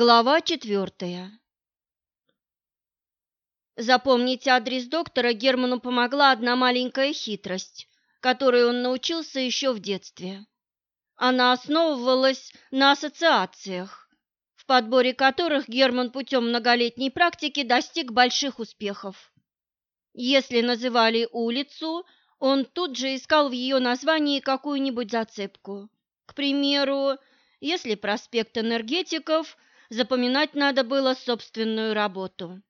Глава четвертая. Запомнить адрес доктора Герману помогла одна маленькая хитрость, которой он научился еще в детстве. Она основывалась на ассоциациях, в подборе которых Герман путем многолетней практики достиг больших успехов. Если называли улицу, он тут же искал в ее названии какую-нибудь зацепку. К примеру, если проспект энергетиков – запоминать надо было собственную работу.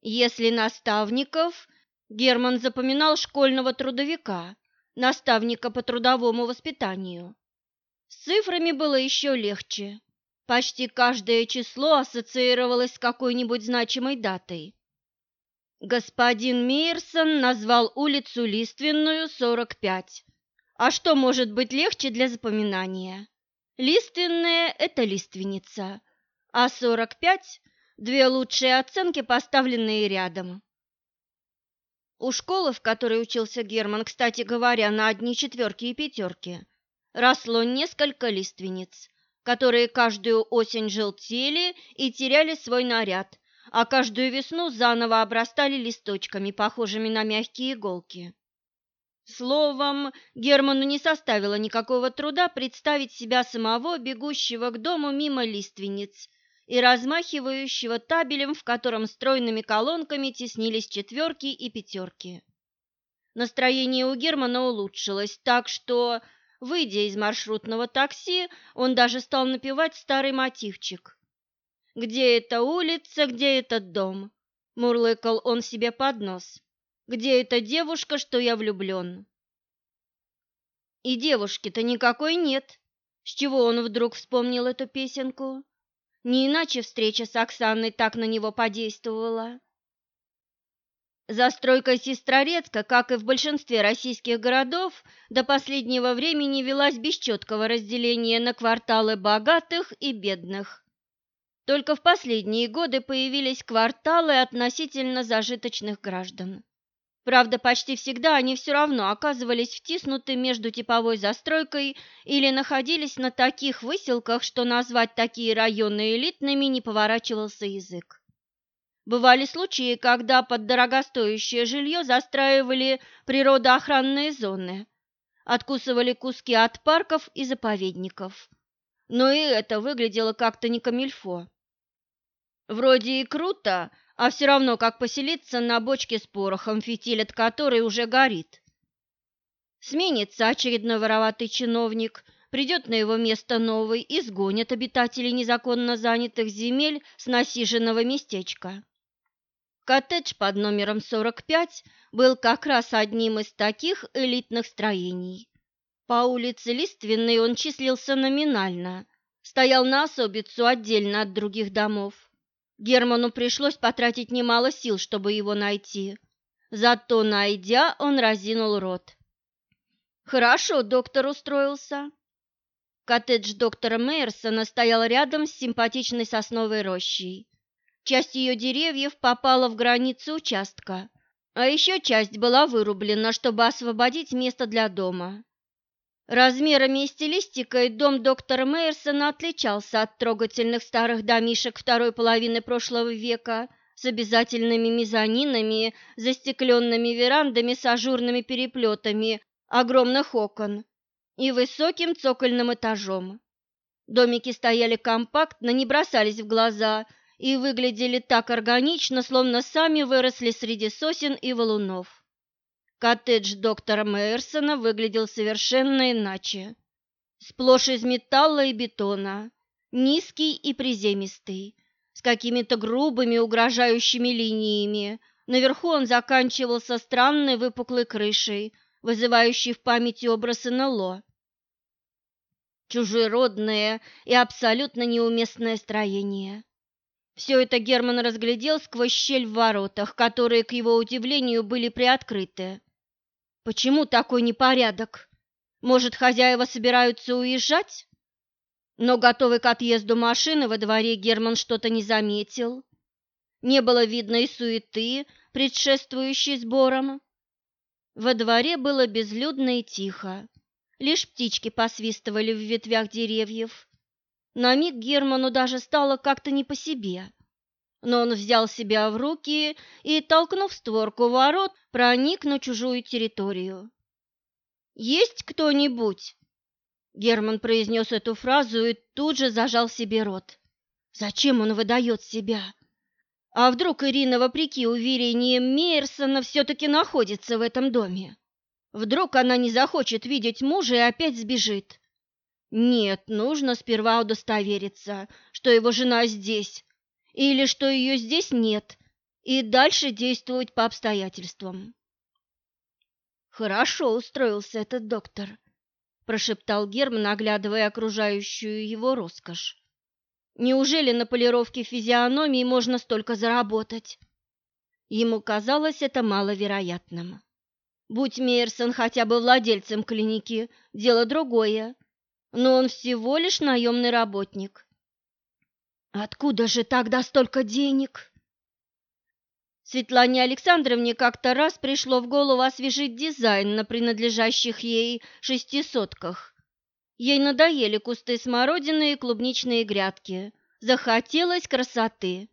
Если наставников, Герман запоминал школьного трудовика, наставника по трудовому воспитанию. С цифрами было еще легче. Почти каждое число ассоциировалось с какой-нибудь значимой датой. Господин Мейерсон назвал улицу Лиственную, 45. А что может быть легче для запоминания? Лиственная – это лиственница, а 45 – две лучшие оценки, поставленные рядом. У школы, в которой учился Герман, кстати говоря, на одни четверки и пятерки, росло несколько лиственниц, которые каждую осень желтели и теряли свой наряд, а каждую весну заново обрастали листочками, похожими на мягкие иголки. Словом, Герману не составило никакого труда представить себя самого, бегущего к дому мимо лиственниц и размахивающего табелем, в котором стройными колонками теснились четверки и пятерки. Настроение у Германа улучшилось, так что, выйдя из маршрутного такси, он даже стал напевать старый мотивчик. «Где эта улица, где этот дом?» – мурлыкал он себе под нос. Где эта девушка, что я влюблен?» И девушки-то никакой нет. С чего он вдруг вспомнил эту песенку? Не иначе встреча с Оксаной так на него подействовала. Застройка Сестрорецка, как и в большинстве российских городов, до последнего времени велась без четкого разделения на кварталы богатых и бедных. Только в последние годы появились кварталы относительно зажиточных граждан. Правда, почти всегда они все равно оказывались втиснуты между типовой застройкой или находились на таких выселках, что назвать такие районы элитными не поворачивался язык. Бывали случаи, когда под дорогостоящее жилье застраивали природоохранные зоны, откусывали куски от парков и заповедников. Но и это выглядело как-то не камильфо. Вроде и круто, а все равно как поселиться на бочке с порохом, фитиль от которой уже горит. Сменится очередной вороватый чиновник, придет на его место новый и сгонит обитателей незаконно занятых земель с насиженного местечка. Коттедж под номером 45 был как раз одним из таких элитных строений. По улице Лиственной он числился номинально, стоял на особицу отдельно от других домов. Герману пришлось потратить немало сил, чтобы его найти. Зато, найдя, он разинул рот. Хорошо доктор устроился. Коттедж доктора Мейерсона стоял рядом с симпатичной сосновой рощей. Часть ее деревьев попала в границу участка, а еще часть была вырублена, чтобы освободить место для дома. Размерами и стилистикой дом доктора Мейерсона отличался от трогательных старых домишек второй половины прошлого века с обязательными мезонинами, застекленными верандами с ажурными переплетами огромных окон и высоким цокольным этажом. Домики стояли компактно, не бросались в глаза и выглядели так органично, словно сами выросли среди сосен и валунов. Коттедж доктора Мейерсона выглядел совершенно иначе. Сплошь из металла и бетона, низкий и приземистый, с какими-то грубыми угрожающими линиями. Наверху он заканчивался странной выпуклой крышей, вызывающей в памяти образ НЛО. Чужеродное и абсолютно неуместное строение. Все это Герман разглядел сквозь щель в воротах, которые, к его удивлению, были приоткрыты. Почему такой непорядок? Может, хозяева собираются уезжать? Но готовый к отъезду машины во дворе Герман что-то не заметил. Не было видно и суеты, предшествующей сборам. Во дворе было безлюдно и тихо. Лишь птички посвистывали в ветвях деревьев. На миг Герману даже стало как-то не по себе. Но он взял себя в руки и, толкнув створку ворот, проник на чужую территорию. «Есть кто-нибудь?» Герман произнес эту фразу и тут же зажал себе рот. Зачем он выдает себя? А вдруг Ирина, вопреки уверениям Мейерсона, все-таки находится в этом доме? Вдруг она не захочет видеть мужа и опять сбежит? Нет, нужно сперва удостовериться, что его жена здесь, или что ее здесь нет, и дальше действовать по обстоятельствам. Хорошо устроился этот доктор, прошептал Герман, оглядывая окружающую его роскошь. Неужели на полировке физиономии можно столько заработать? Ему казалось это маловероятным. Будь Мейерсон хотя бы владельцем клиники, дело другое, но он всего лишь наемный работник. Откуда же тогда столько денег? Светлане Александровне как-то раз пришло в голову освежить дизайн на принадлежащих ей шестисотках. Ей надоели кусты смородины и клубничные грядки. Захотелось красоты.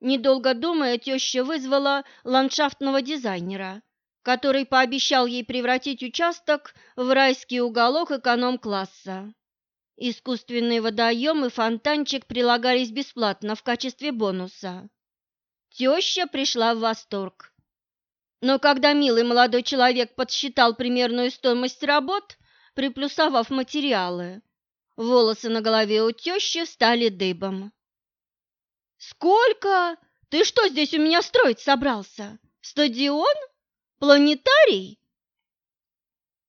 Недолго думая, теща вызвала ландшафтного дизайнера, который пообещал ей превратить участок в райский уголок эконом-класса. Искусственный водоем и фонтанчик прилагались бесплатно в качестве бонуса. Теща пришла в восторг. Но когда милый молодой человек подсчитал примерную стоимость работ, приплюсовав материалы. Волосы на голове у тещи стали дыбом. «Сколько? Ты что здесь у меня строить собрался? Стадион? Планетарий?»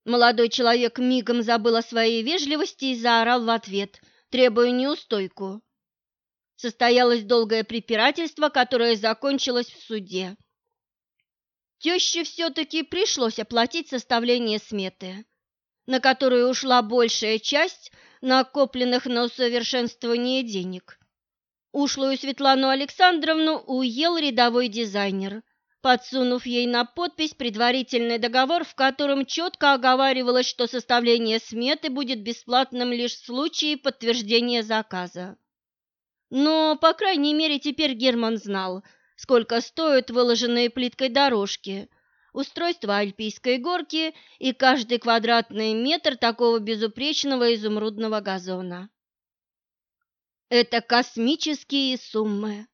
Молодой человек мигом забыл о своей вежливости и заорал в ответ, требуя неустойку. Состоялось долгое препирательство, которое закончилось в суде. Теще все-таки пришлось оплатить составление сметы на которую ушла большая часть накопленных на усовершенствование денег. Ушлую Светлану Александровну уел рядовой дизайнер, подсунув ей на подпись предварительный договор, в котором четко оговаривалось, что составление сметы будет бесплатным лишь в случае подтверждения заказа. Но, по крайней мере, теперь Герман знал, сколько стоят выложенные плиткой дорожки – устройство альпийской горки и каждый квадратный метр такого безупречного изумрудного газона. Это космические суммы.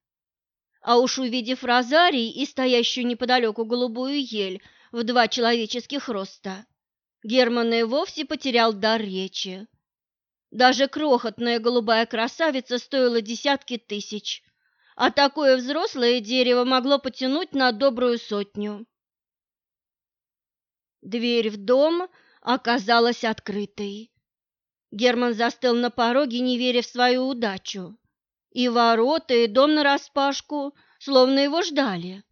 А уж увидев розарий и стоящую неподалеку голубую ель в два человеческих роста, Герман и вовсе потерял дар речи. Даже крохотная голубая красавица стоила десятки тысяч, а такое взрослое дерево могло потянуть на добрую сотню. Дверь в дом оказалась открытой. Герман застыл на пороге, не веря в свою удачу. И ворота, и дом нараспашку, словно его ждали.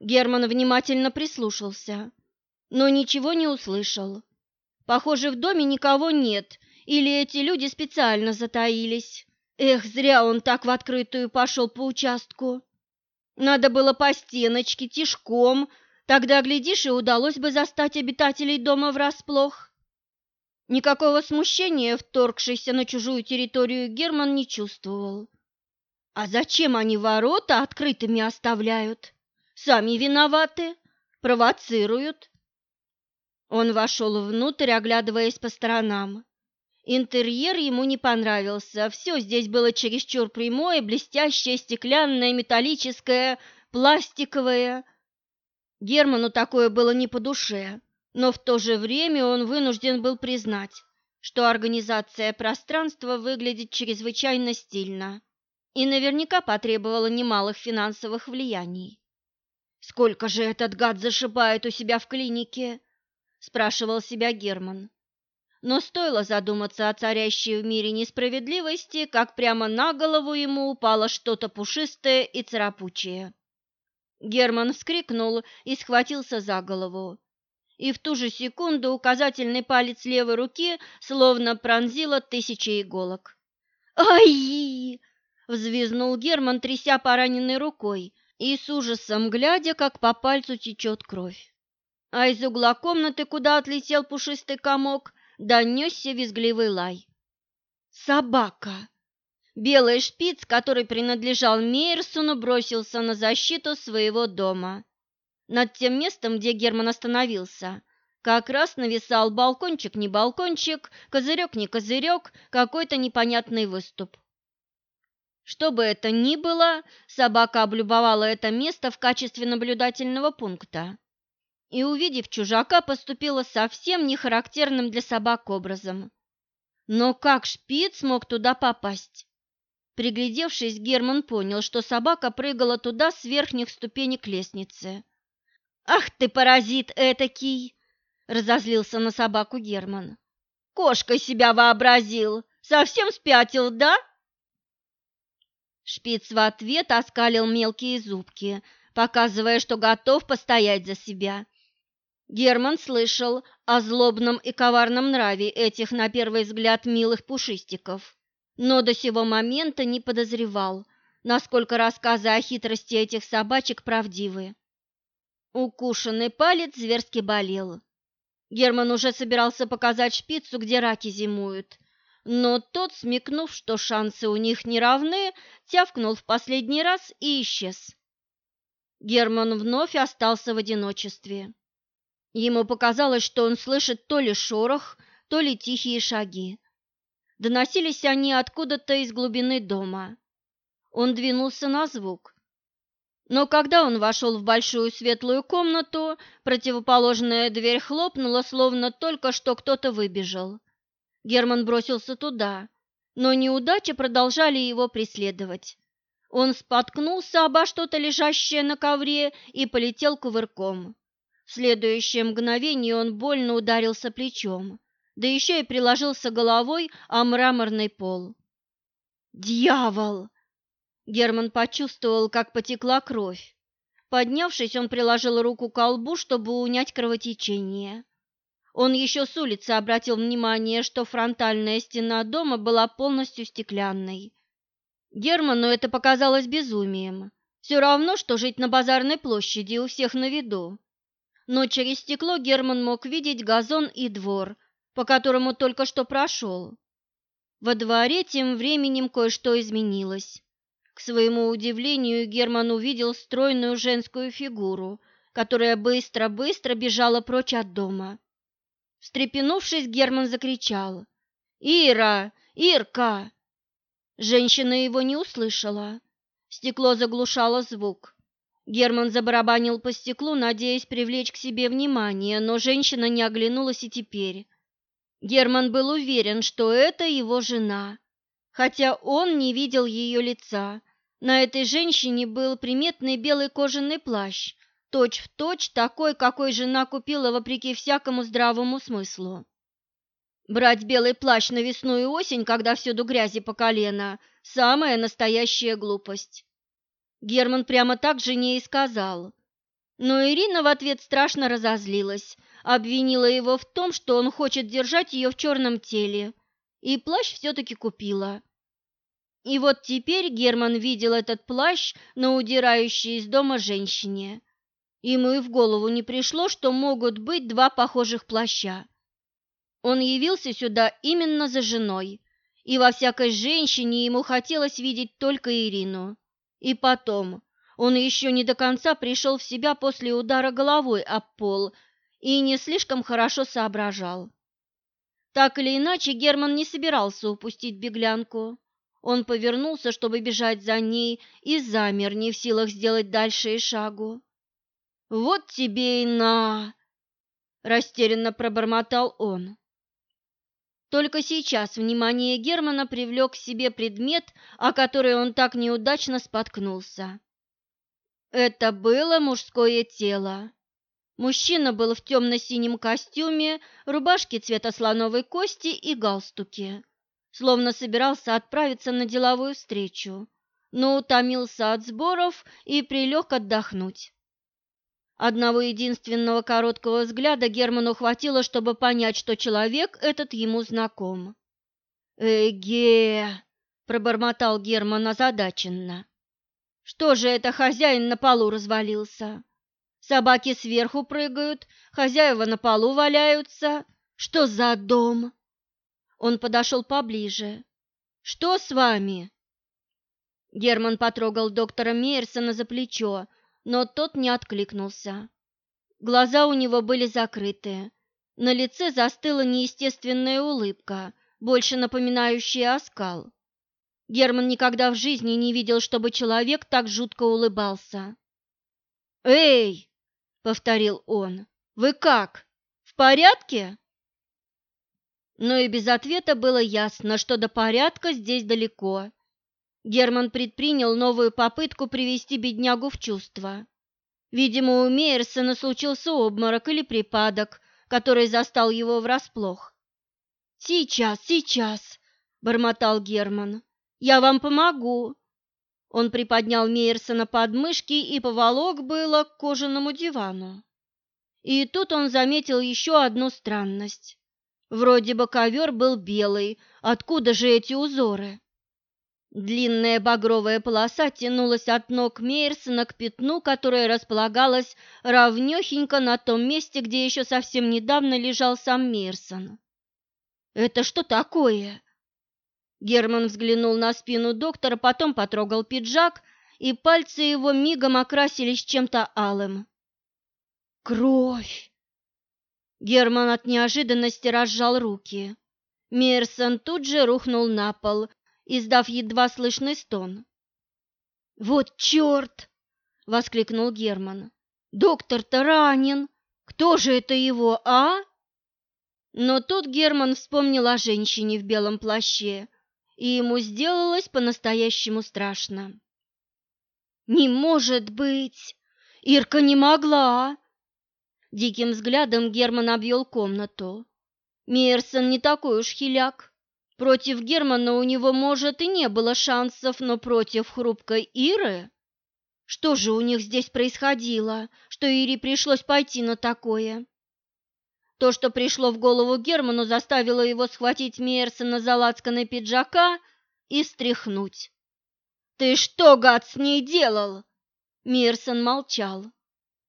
Герман внимательно прислушался, но ничего не услышал. Похоже, в доме никого нет, или эти люди специально затаились. Эх, зря он так в открытую пошел по участку. Надо было по стеночке, тишком, Тогда, глядишь, и удалось бы застать обитателей дома врасплох. Никакого смущения, вторгшийся на чужую территорию, Герман не чувствовал. А зачем они ворота открытыми оставляют? Сами виноваты, провоцируют. Он вошел внутрь, оглядываясь по сторонам. Интерьер ему не понравился. Все здесь было чересчур прямое, блестящее, стеклянное, металлическое, пластиковое – Герману такое было не по душе, но в то же время он вынужден был признать, что организация пространства выглядит чрезвычайно стильно и наверняка потребовала немалых финансовых влияний. «Сколько же этот гад зашибает у себя в клинике?» – спрашивал себя Герман. Но стоило задуматься о царящей в мире несправедливости, как прямо на голову ему упало что-то пушистое и царапучее. Герман вскрикнул и схватился за голову. И в ту же секунду указательный палец левой руки словно пронзило тысячи иголок. «Ай!» – взвизнул Герман, тряся пораненной рукой и с ужасом глядя, как по пальцу течет кровь. А из угла комнаты, куда отлетел пушистый комок, донесся визгливый лай. Собака. Белый шпиц, который принадлежал Мейерсону, бросился на защиту своего дома. Над тем местом, где Герман остановился, как раз нависал балкончик не балкончик, козырек не козырек, какой-то непонятный выступ. Что бы это ни было, собака облюбовала это место в качестве наблюдательного пункта и, увидев чужака, поступила совсем не характерным для собак образом. Но как шпиц мог туда попасть? Приглядевшись, Герман понял, что собака прыгала туда с верхних ступенек лестницы. «Ах ты, паразит этакий!» — разозлился на собаку Герман. «Кошкой себя вообразил! Совсем спятил, да?» Шпиц в ответ оскалил мелкие зубки, показывая, что готов постоять за себя. Герман слышал о злобном и коварном нраве этих, на первый взгляд, милых пушистиков, но до сего момента не подозревал, насколько рассказы о хитрости этих собачек правдивы. Укушенный палец зверски болел. Герман уже собирался показать шпицу, где раки зимуют, но тот, смекнув, что шансы у них не равны, тявкнул в последний раз и исчез. Герман вновь остался в одиночестве. Ему показалось, что он слышит то ли шорох, то ли тихие шаги. Доносились они откуда-то из глубины дома. Он двинулся на звук, но когда он вошел в большую светлую комнату, противоположная дверь хлопнула, словно только что кто-то выбежал. Герман бросился туда, но неудачи продолжали его преследовать. Он споткнулся обо что-то лежащее на ковре и полетел кувырком. В следующее мгновение он больно ударился плечом, да еще и приложился головой о мраморный пол. «Дьявол!» Герман почувствовал, как потекла кровь. Поднявшись, он приложил руку к колбу, чтобы унять кровотечение. Он еще с улицы обратил внимание, что фронтальная стена дома была полностью стеклянной. Герману это показалось безумием. Все равно, что жить на базарной площади у всех на виду. Но через стекло Герман мог видеть газон и двор, по которому только что прошел. Во дворе тем временем кое-что изменилось. К своему удивлению Герман увидел стройную женскую фигуру, которая быстро-быстро бежала прочь от дома. Встрепенувшись, Герман закричал «Ира! Ирка!» Женщина его не услышала. Стекло заглушало звук. Герман забарабанил по стеклу, надеясь привлечь к себе внимание, но женщина не оглянулась и теперь. Герман был уверен, что это его жена, хотя он не видел ее лица, на этой женщине был приметный белый кожаный плащ, точь-в-точь точь такой, какой жена купила вопреки всякому здравому смыслу. Брать белый плащ на весну и осень, когда всюду грязи по колено, самая настоящая глупость. Герман прямо так жене и сказал. Но Ирина в ответ страшно разозлилась, обвинила его в том, что он хочет держать ее в черном теле, и плащ все-таки купила. И вот теперь Герман видел этот плащ на удирающей из дома женщине. Ему и в голову не пришло, что могут быть два похожих плаща. Он явился сюда именно за женой, и во всякой женщине ему хотелось видеть только Ирину. И потом, он еще не до конца пришел в себя после удара головой об пол и не слишком хорошо соображал. Так или иначе, Герман не собирался упустить беглянку. Он повернулся, чтобы бежать за ней, и замер, не в силах сделать дальше и шагу. «Вот тебе и на!» – растерянно пробормотал он. Только сейчас внимание Германа привлек к себе предмет, о который он так неудачно споткнулся. Это было мужское тело. Мужчина был в темно-синем костюме, рубашке цвета слоновой кости и галстуке словно собирался отправиться на деловую встречу, но утомился от сборов и прилег отдохнуть. Одного единственного короткого взгляда Герману хватило, чтобы понять, что человек этот ему знаком. «Эге!» – пробормотал Герман озадаченно. «Что же это хозяин на полу развалился? Собаки сверху прыгают, хозяева на полу валяются. Что за дом?» Он подошел поближе. Что с вами?» Герман потрогал доктора Мейерсона за плечо, но тот не откликнулся. Глаза у него были закрыты. На лице застыла неестественная улыбка, больше напоминающая оскал. Герман никогда в жизни не видел, чтобы человек так жутко улыбался. «Эй!» — повторил он. «Вы как? В порядке?» Но и без ответа было ясно, что до порядка здесь далеко. Герман предпринял новую попытку привести беднягу в чувство. Видимо, у Мейерсона случился обморок или припадок, который застал его врасплох. «Сейчас, сейчас!» — бормотал Герман. Я вам помогу. Он приподнял Мейерсона под мышки и поволок было к кожаному дивану. И тут он заметил еще одну странность. Вроде бы ковер был белый, откуда же эти узоры? Длинная багровая полоса тянулась от ног Мейерсона к пятну, которое располагалось равнёхенько на том месте, где еще совсем недавно лежал сам Мейерсон. «Это что такое?» Герман взглянул на спину доктора, потом потрогал пиджак, и пальцы его мигом окрасились чем-то алым. «Кровь!» Герман от неожиданности разжал руки. Мерсон тут же рухнул на пол, издав едва слышный стон. «Вот черт!» — воскликнул Герман. «Доктор-то ранен! Кто же это его, а?» Но тут Герман вспомнил о женщине в белом плаще, и ему сделалось по-настоящему страшно. «Не может быть! Ирка не могла!» Диким взглядом Герман обвел комнату. Мейерсон не такой уж хиляк. Против Германа у него, может, и не было шансов, но против хрупкой Иры... Что же у них здесь происходило, что Ире пришлось пойти на такое? То, что пришло в голову Герману, заставило его схватить Мейерсона за лацканы пиджака и стряхнуть. «Ты что, гад, с ней делал?» Мейерсон молчал.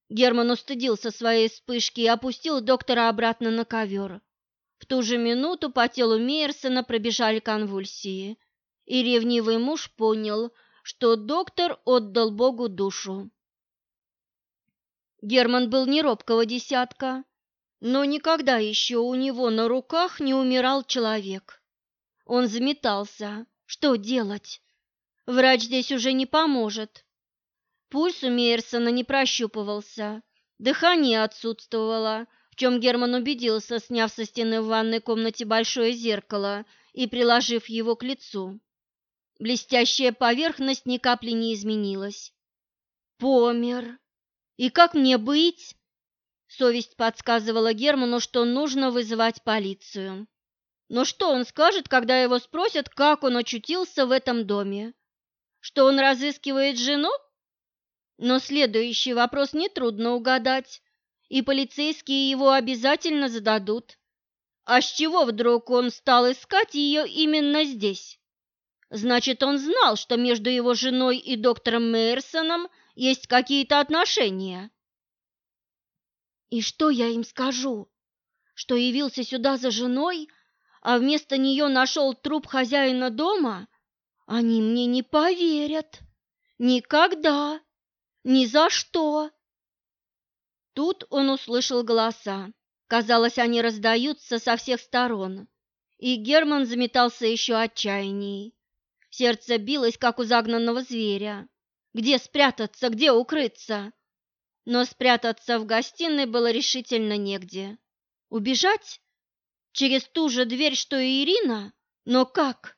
Герман устыдился своей вспышки и опустил доктора обратно на ковер. В ту же минуту по телу Мейерсона пробежали конвульсии, и ревнивый муж понял, что доктор отдал Богу душу. Герман был не робкого десятка, но никогда еще у него на руках не умирал человек. Он заметался. Что делать? Врач здесь уже не поможет. Пульс у Мейерсона не прощупывался, дыхание отсутствовало, в чем Герман убедился, сняв со стены в ванной комнате большое зеркало и приложив его к лицу. Блестящая поверхность ни капли не изменилась. «Помер! И как мне быть?» Совесть подсказывала Герману, что нужно вызывать полицию. Но что он скажет, когда его спросят, как он очутился в этом доме? Что он разыскивает жену? Но следующий вопрос нетрудно угадать, и полицейские его обязательно зададут. А с чего вдруг он стал искать ее именно здесь? Значит, он знал, что между его женой и доктором Мейерсоном есть какие-то отношения. И что я им скажу? Что явился сюда за женой, а вместо нее нашел труп хозяина дома? Они мне не поверят. Никогда. Ни за что. Тут он услышал голоса. Казалось, они раздаются со всех сторон. И Герман заметался еще отчаянней. Сердце билось, как у загнанного зверя. Где спрятаться, где укрыться? но спрятаться в гостиной было решительно негде. Убежать? Через ту же дверь, что и Ирина? Но как?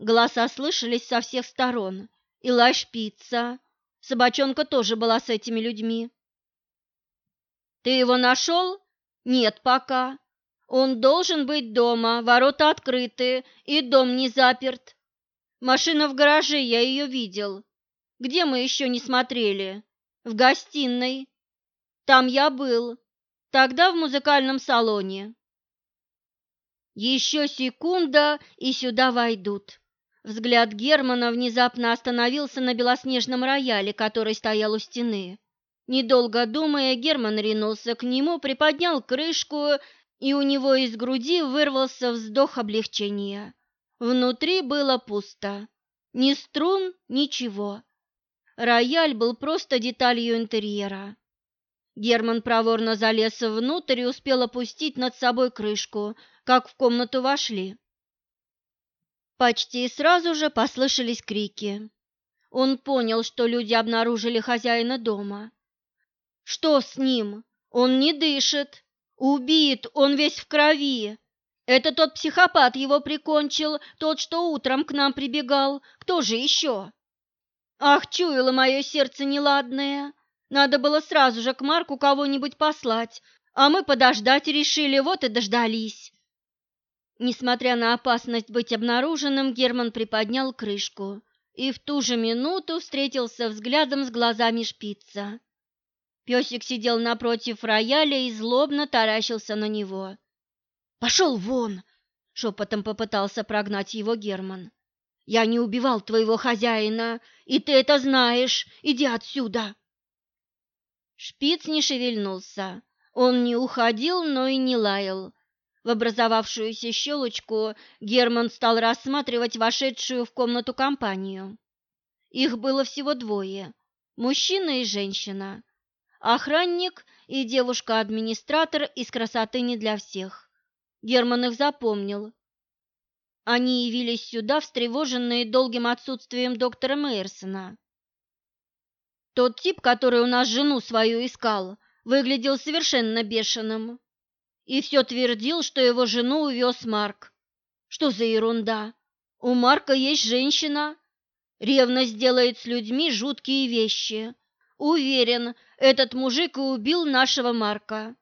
Голоса слышались со всех сторон. И лай шпица. Собачонка тоже была с этими людьми. «Ты его нашел?» «Нет пока. Он должен быть дома, ворота открыты, и дом не заперт. Машина в гараже, я ее видел. Где мы еще не смотрели?» В гостиной. Там я был. Тогда в музыкальном салоне. Еще секунда, и сюда войдут. Взгляд Германа внезапно остановился на белоснежном рояле, который стоял у стены. Недолго думая, Герман ринулся к нему, приподнял крышку, и у него из груди вырвался вздох облегчения. Внутри было пусто. Ни струн, ничего. Рояль был просто деталью интерьера. Герман проворно залез внутрь и успел опустить над собой крышку, как в комнату вошли. Почти сразу же послышались крики. Он понял, что люди обнаружили хозяина дома. Что с ним? Он не дышит. Убит, он весь в крови. Это тот психопат его прикончил, тот, что утром к нам прибегал. Кто же еще? Ах, чуяло мое сердце неладное. Надо было сразу же к Марку кого-нибудь послать, а мы подождать решили, вот и дождались. Несмотря на опасность быть обнаруженным, Герман приподнял крышку и в ту же минуту встретился взглядом с глазами шпица. Песик сидел напротив рояля и злобно таращился на него. «Пошел вон!» — шепотом попытался прогнать его Герман. «Я не убивал твоего хозяина, и ты это знаешь! Иди отсюда!» Шпиц не шевельнулся. Он не уходил, но и не лаял. В образовавшуюся щелочку Герман стал рассматривать вошедшую в комнату компанию. Их было всего двое – мужчина и женщина. Охранник и девушка-администратор из красоты не для всех. Герман их запомнил. Они явились сюда, встревоженные долгим отсутствием доктора Мейерсона. Тот тип, который у нас жену свою искал, выглядел совершенно бешеным. И все твердил, что его жену увез Марк. Что за ерунда? У Марка есть женщина. Ревность делает с людьми жуткие вещи. Уверен, этот мужик и убил нашего Марка.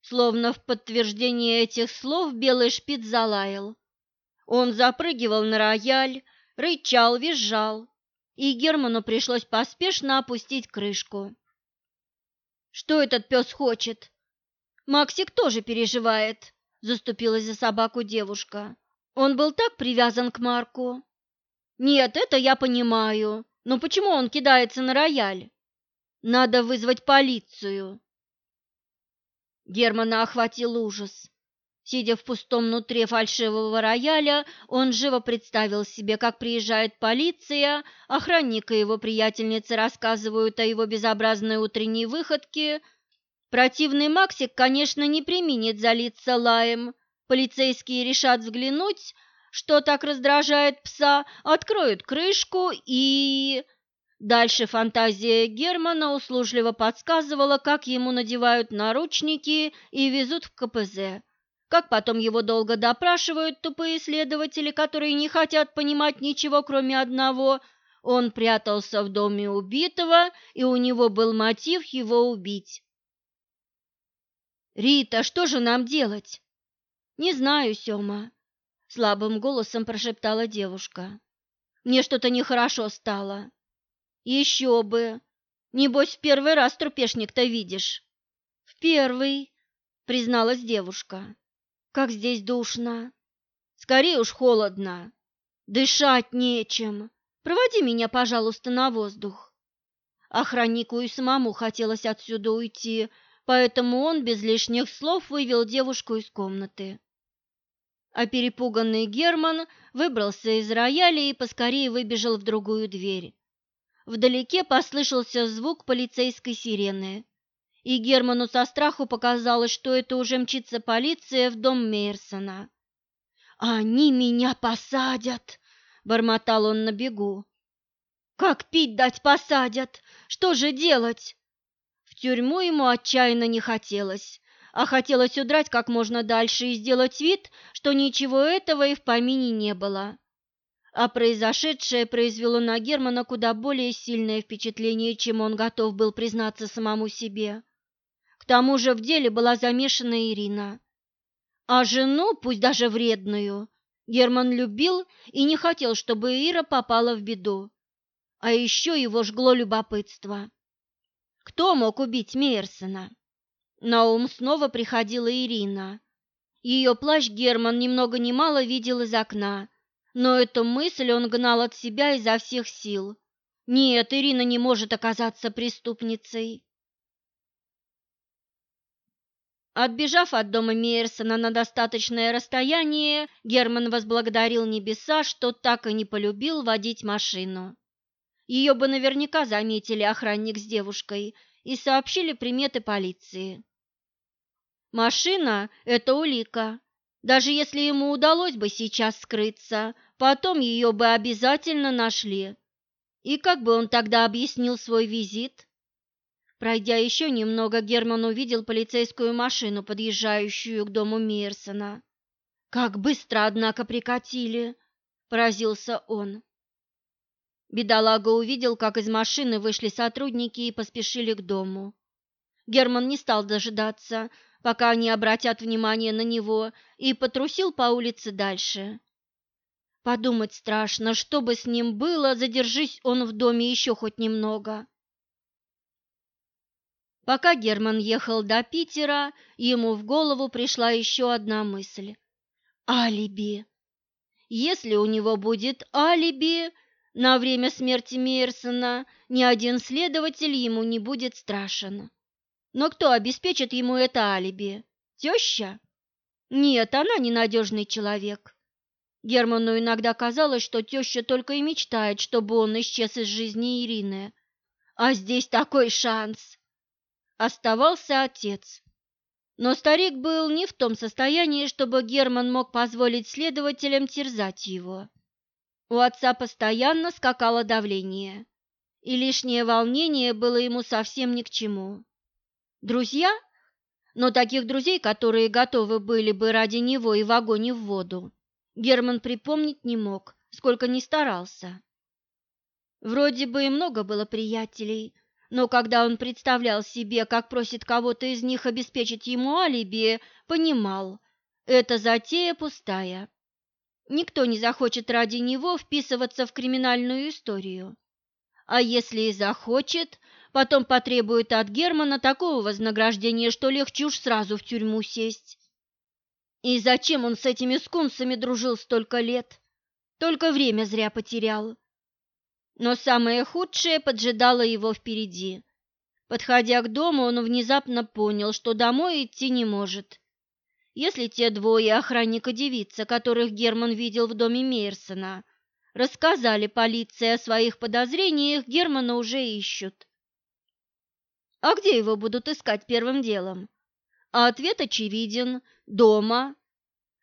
Словно в подтверждение этих слов белый шпиц залаял. Он запрыгивал на рояль, рычал, визжал, и Герману пришлось поспешно опустить крышку. «Что этот пес хочет?» «Максик тоже переживает», — заступилась за собаку девушка. «Он был так привязан к Марку». «Нет, это я понимаю. Но почему он кидается на рояль?» «Надо вызвать полицию», Германа охватил ужас. Сидя в пустом нутре фальшивого рояля, он живо представил себе, как приезжает полиция, охранник и его приятельницы рассказывают о его безобразной утренней выходке. Противный Максик, конечно, не применит залиться лаем. Полицейские решат взглянуть, что так раздражает пса, откроют крышку и... Дальше фантазия Германа услужливо подсказывала, как ему надевают наручники и везут в КПЗ. Как потом его долго допрашивают тупые следователи, которые не хотят понимать ничего, кроме одного. Он прятался в доме убитого, и у него был мотив его убить. «Рита, что же нам делать?» «Не знаю, Сёма», — слабым голосом прошептала девушка. «Мне что-то нехорошо стало». Еще бы! Небось, в первый раз трупешник-то видишь. В первый, призналась девушка. Как здесь душно. Скорее уж холодно. Дышать нечем. Проводи меня, пожалуйста, на воздух. Охраннику и самому хотелось отсюда уйти, поэтому он без лишних слов вывел девушку из комнаты. А перепуганный Герман выбрался из рояля и поскорее выбежал в другую дверь. Вдалеке послышался звук полицейской сирены, и Герману со страху показалось, что это уже мчится полиция в дом Мейерсона. «Они меня посадят!» — бормотал он на бегу. «Как пить дать посадят? Что же делать?» Тюрьму ему отчаянно не хотелось, а хотелось удрать как можно дальше и сделать вид, что ничего этого и в помине не было а произошедшее произвело на Германа куда более сильное впечатление, чем он готов был признаться самому себе. К тому же в деле была замешана Ирина. А жену, пусть даже вредную, Герман любил и не хотел, чтобы Ира попала в беду. А еще его жгло любопытство. Кто мог убить Мейерсона? На ум снова приходила Ирина. Ее плащ Герман ни много ни мало видел из окна, но эту мысль он гнал от себя изо всех сил. Нет, Ирина не может оказаться преступницей. Отбежав от дома Мейерсона на достаточное расстояние, Герман возблагодарил небеса, что так и не полюбил водить машину. Ее бы наверняка заметили охранник с девушкой и сообщили приметы полиции. Машина – это улика. Даже если ему удалось бы сейчас скрыться, потом ее бы обязательно нашли. И как бы он тогда объяснил свой визит? Пройдя еще немного, Герман увидел полицейскую машину, подъезжающую к дому Мейерсона. «Как быстро, однако, прикатили!» – поразился он. Бедолага увидел, как из машины вышли сотрудники и поспешили к дому. Герман не стал дожидаться, пока они обратят внимание на него, и потрусил по улице дальше. Подумать страшно, что бы с ним было, задержись он в доме еще хоть немного. Пока Герман ехал до Питера, ему в голову пришла еще одна мысль. Алиби. Если у него будет алиби, на время смерти Мейерсона ни один следователь ему не будет страшен. Но кто обеспечит ему это алиби? Теща? Нет, она ненадежный человек. Герману иногда казалось, что теща только и мечтает, чтобы он исчез из жизни Ирины. А здесь такой шанс оставался отец. Но старик был не в том состоянии, чтобы Герман мог позволить следователям терзать его. У отца постоянно скакало давление, и лишнее волнение было ему совсем ни к чему. Друзья? Но таких друзей, которые готовы были бы ради него и в огонь и в воду, Герман припомнить не мог, сколько ни старался. Вроде бы и много было приятелей, но когда он представлял себе, как просит кого-то из них обеспечить ему алиби, понимал, это затея пустая. Никто не захочет ради него вписываться в криминальную историю. А если и захочет, потом потребует от Германа такого вознаграждения, что легче уж сразу в тюрьму сесть. И зачем он с этими скунсами дружил столько лет? Только время зря потерял. Но самое худшее поджидало его впереди. Подходя к дому, он внезапно понял, что домой идти не может. Если те двое охранника девица, которых Герман видел в доме Мейерсона, рассказали полиции о своих подозрениях, Германа уже ищут. А где его будут искать первым делом? А ответ очевиден – дома.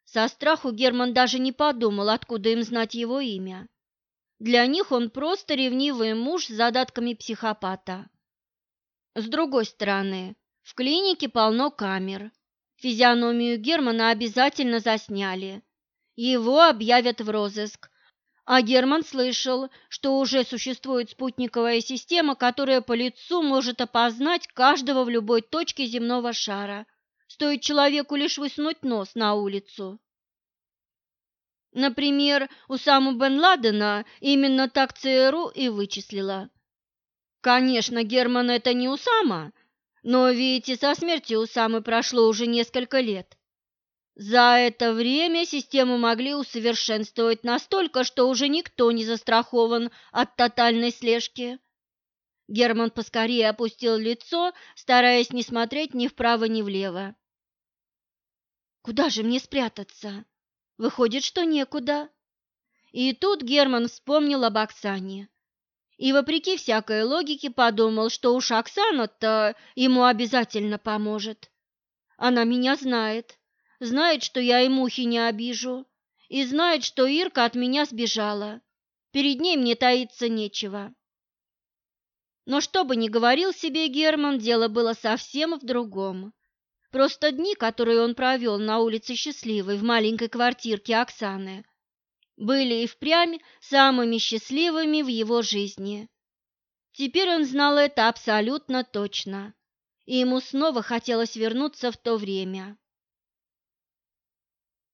Со страху Герман даже не подумал, откуда им знать его имя. Для них он просто ревнивый муж с задатками психопата. С другой стороны, в клинике полно камер. Физиономию Германа обязательно засняли. Его объявят в розыск. А Герман слышал, что уже существует спутниковая система, которая по лицу может опознать каждого в любой точке земного шара. Стоит человеку лишь высунуть нос на улицу. Например, Усаму бен Ладена именно так ЦРУ и вычислила. Конечно, Герман это не Усама, но видите, со смерти Усамы прошло уже несколько лет. За это время систему могли усовершенствовать настолько, что уже никто не застрахован от тотальной слежки. Герман поскорее опустил лицо, стараясь не смотреть ни вправо, ни влево. «Куда же мне спрятаться?» Выходит, что некуда. И тут Герман вспомнил об Оксане. И, вопреки всякой логике, подумал, что уж Оксана-то ему обязательно поможет. Она меня знает, знает, что я и мухи не обижу, и знает, что Ирка от меня сбежала. Перед ней мне таиться нечего. Но что бы ни говорил себе Герман, дело было совсем в другом. Просто дни, которые он провел на улице Счастливой в маленькой квартирке Оксаны, были и впрямь самыми счастливыми в его жизни. Теперь он знал это абсолютно точно, и ему снова хотелось вернуться в то время.